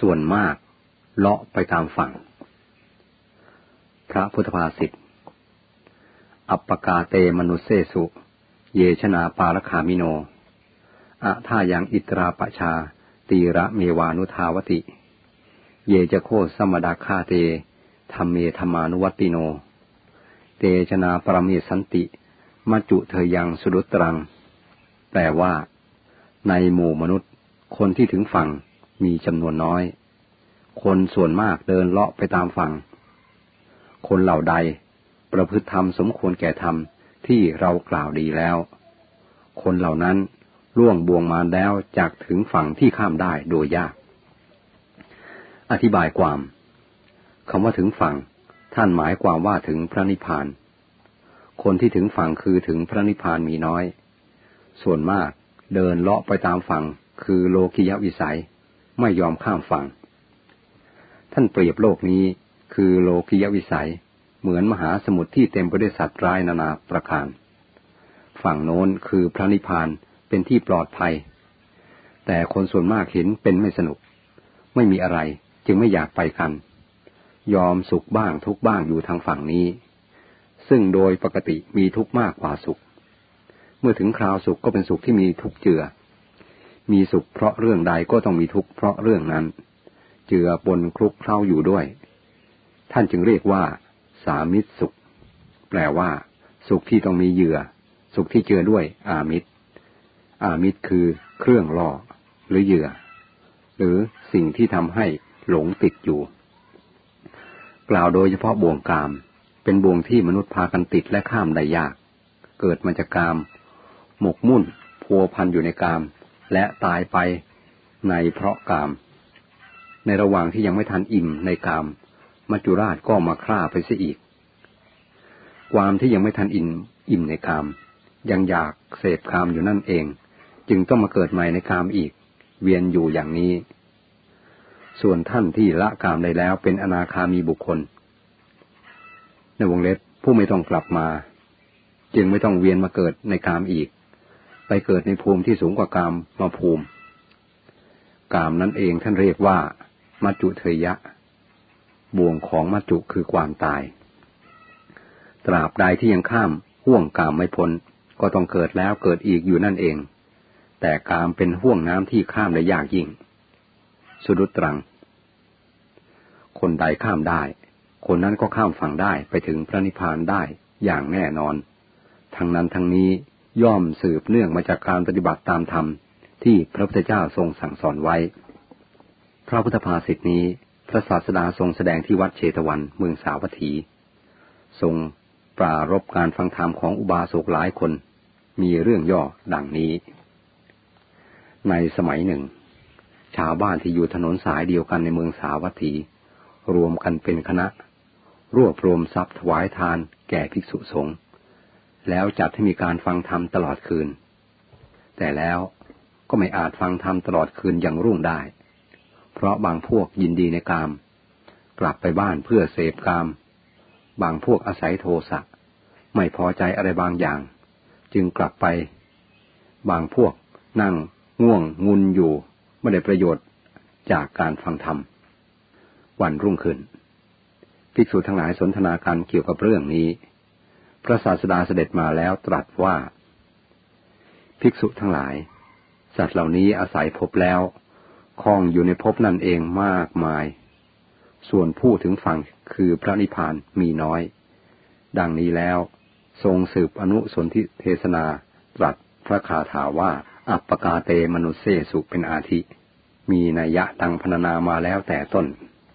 ส่วนมาก เลาะไปตามฝั่ง พระพุทธภาษิต อัปปกาเตมนุเสสุ เยชนาปาลคามิโน อะท่ายังอิตราปชา ตีระเมวานุทาวติ เยจะโคสมดาคาเตธรรมเมธรรมานุวัติโน เตชนาปรมีสันติมัจุเธอยังสุดุตรัง แปลว่า ในหมู่มนุษย์ คนที่ถึงฝั่ง มีจำนวนน้อย คนส่วนมากเดินเลาะไปตามฝั่ง คนเหล่าใดประพฤติธรรมสมควรแก่ธรรมที่เรากล่าวดีแล้ว คนเหล่านั้นล่วงบวงมาแล้วจากถึงฝั่งที่ข้ามได้โดยยาก อธิบายความคำว่าถึงฝั่ง ท่านหมายความว่าถึงพระนิพพาน คนที่ถึงฝั่งคือถึงพระนิพพานมีน้อย ส่วนมากเดินเลาะไปตามฝั่งคือโลกิยวิสัย ไม่ยอมข้ามฝั่ง ท่านเปรียบโลกนี้คือโลกิยวิสัย เหมือนมหาสมุทรที่เต็มไปด้วยสัตว์ร้ายนานาประการ ฝั่งโน้นคือพระนิพพานเป็นที่ปลอดภัย แต่คนส่วนมากเห็นเป็นไม่สนุก ไม่มีอะไรจึงไม่อยากไปกัน ยอมสุขบ้างทุกบ้างอยู่ทางฝั่งนี้ ซึ่งโดยปกติมีทุกมากกว่าสุข เมื่อถึงคราวสุขก็เป็นสุขที่มีทุกเจือ มีสุขเพราะเรื่องใดก็ต้องมีทุกข์เพราะเรื่องนั้น เจือปนคลุกเคล้าอยู่ด้วย ท่านจึงเรียกว่า สามิตรสุข แปลว่า สุขที่ต้องมีเหยื่อ สุขที่เจือด้วย อามิตร อามิตรคือ เครื่องล่อ หรือเหยื่อ หรือสิ่งที่ทำให้หลงติดอยู่ กล่าวโดยเฉพาะบ่วงกาม เป็นบ่วงที่มนุษย์พากันติดและข้ามได้ยาก เกิดมาจากกาม หมกมุ่นพัวพันอยู่ในกาม และตายไปในเพราะกาม ในระหว่างที่ยังไม่ทันอิ่มในกาม มัจจุราชก็มาฆ่าไปเสียอีก ความที่ยังไม่ทันอิ่มอิ่มในกาม ยังอยากเสพกามอยู่นั่นเอง จึงต้องมาเกิดใหม่ในกามอีก เวียนอยู่อย่างนี้ ส่วนท่านที่ละกามได้แล้วเป็นอนาคามีบุคคล ในวงเล็บผู้ไม่ต้องกลับมา จึงไม่ต้องเวียนมาเกิดในกามอีก ไปเกิดในภูมิที่สูงกว่ากามมาภูมิ กามนั้นเองท่านเรียกว่า มัจจุเทยะ บ่วงของมัจจุคือความตาย ตราบใดที่ยังข้ามห่วงกามไม่พ้นก็ต้องเกิดแล้วเกิดอีกอยู่นั่นเอง แต่กามเป็นห่วงน้ำที่ข้ามได้ยากยิ่ง สุดุตรัง คนใดข้ามได้ คนนั้นก็ข้ามฝั่งได้ไปถึงพระนิพพานได้อย่างแน่นอน ทั้งนั้นทั้งนี้ ย่อมสืบเนื่องมาจากการปฏิบัติตามธรรมที่พระพุทธเจ้าทรงสั่งสอนไว้ พระพุทธภาษิตนี้ พระศาสดาทรงแสดงที่วัดเชตวันเมืองสาวัตถี ทรงปรารบการฟังธรรมของอุบาสกหลายคน มีเรื่องย่อดังนี้ ในสมัยหนึ่ง ชาวบ้านที่อยู่ถนนสายเดียวกันในเมืองสาวัตถี รวมกันเป็นคณะ รวบรวมทรัพย์ถวายทานแก่ภิกษุสงฆ์ แล้วจัดให้มีการฟังธรรมตลอดคืน แต่แล้วก็ไม่อาจฟังธรรมตลอดคืนอย่างรุ่งได้ เพราะบางพวกยินดีในกาม กลับไปบ้านเพื่อเสพกาม บางพวกอาศัยโทสะไม่พอใจอะไรบางอย่าง จึงกลับไป บางพวกนั่งง่วงงุนอยู่ไม่ได้ประโยชน์จากการฟังธรรม วันรุ่งขึ้น ภิกษุทั้งหลายสนทนากันเกี่ยวกับเรื่องนี้ พระศาสดาเสด็จมาแล้วตรัสว่า ภิกษุทั้งหลาย สัตว์เหล่านี้อาศัยพบแล้วคล้องอยู่ในภพนั่นเองมากมาย ส่วนผู้ถึงฝั่งคือพระนิพพานมีน้อย ดังนี้แล้ว ทรงสืบอนุสนธิเทศนาตรัสพระคาถาว่า อัปปกาเตมนุเสสุเป็นอาทิ มีนัยยะตังพนานามาแล้วแต่ต้น